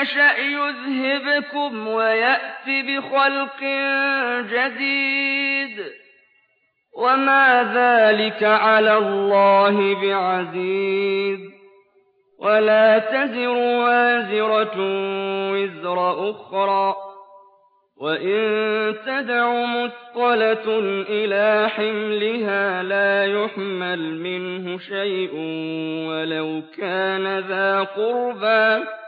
يَشَأْ يُذْهِبْكُمْ وَيَأْتِ بِخَلْقٍ جَدِيدٍ ۚ وَمَا ذَٰلِكَ عَلَى اللَّهِ بِعَزِيزٍ وَلَا تَزِرُ وَازِرَةٌ وِزْرَ أُخْرَىٰ ۚ وَإِن تَدْعُ مُثْقَلَةٌ إِلَىٰ حِمْلِهَا لَا يُحْمَلْ مِنْهُ شَيْءٌ وَلَوْ كَانَ ذَا قُرْبَىٰ ۗ